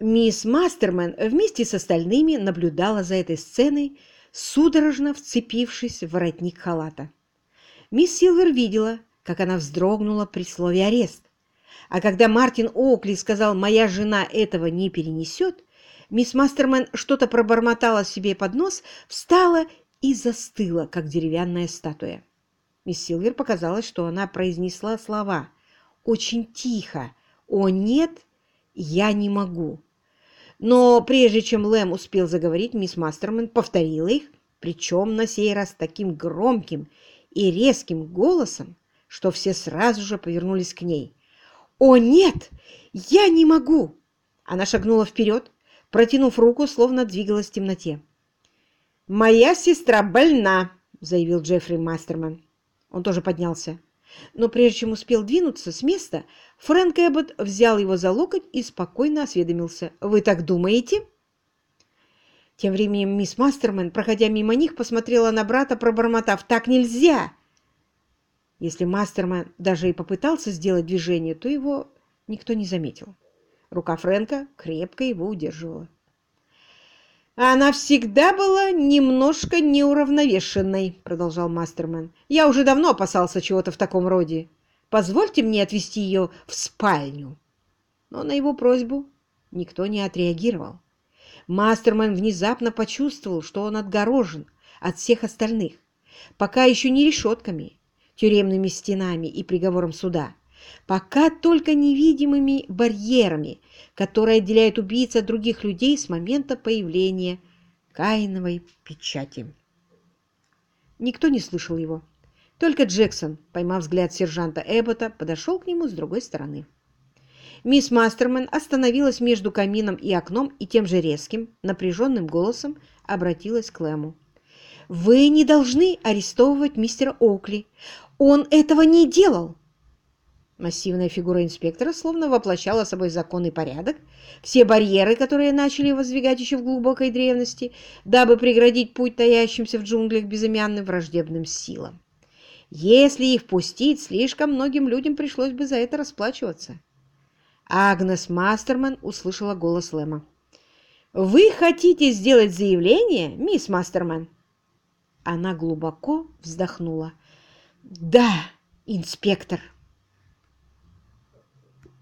Мисс Мастермен вместе с остальными наблюдала за этой сценой, судорожно вцепившись в воротник халата. Мисс Силвер видела, как она вздрогнула при слове «арест». А когда Мартин Оукли сказал «моя жена этого не перенесет», мисс Мастермен что-то пробормотала себе под нос, встала и застыла, как деревянная статуя. Мисс Силвер показалось, что она произнесла слова очень тихо «О, нет, я не могу». Но прежде чем Лэм успел заговорить, мисс Мастермен повторила их, причем на сей раз таким громким и резким голосом, что все сразу же повернулись к ней. «О, нет! Я не могу!» Она шагнула вперед, протянув руку, словно двигалась в темноте. «Моя сестра больна!» — заявил Джеффри Мастерман. Он тоже поднялся. Но прежде чем успел двинуться с места, Фрэнк Эббот взял его за локоть и спокойно осведомился. «Вы так думаете?» Тем временем мисс Мастерман, проходя мимо них, посмотрела на брата, пробормотав «Так нельзя!» Если Мастерман даже и попытался сделать движение, то его никто не заметил. Рука Фрэнка крепко его удерживала. «Она всегда была немножко неуравновешенной», — продолжал Мастермен. «Я уже давно опасался чего-то в таком роде. Позвольте мне отвезти ее в спальню». Но на его просьбу никто не отреагировал. Мастермен внезапно почувствовал, что он отгорожен от всех остальных, пока еще не решетками, тюремными стенами и приговором суда, пока только невидимыми барьерами, которые отделяют убийц от других людей с момента появления Каиновой печати. Никто не слышал его. Только Джексон, поймав взгляд сержанта Эббота, подошел к нему с другой стороны. Мисс Мастермен остановилась между камином и окном и тем же резким, напряженным голосом обратилась к Лэму. «Вы не должны арестовывать мистера Оукли. Он этого не делал!» Массивная фигура инспектора словно воплощала собой закон и порядок, все барьеры, которые начали воздвигать еще в глубокой древности, дабы преградить путь таящимся в джунглях безымянным враждебным силам. Если их пустить, слишком многим людям пришлось бы за это расплачиваться. Агнес Мастерман услышала голос Лэма. «Вы хотите сделать заявление, мисс Мастерман?» Она глубоко вздохнула. «Да, инспектор».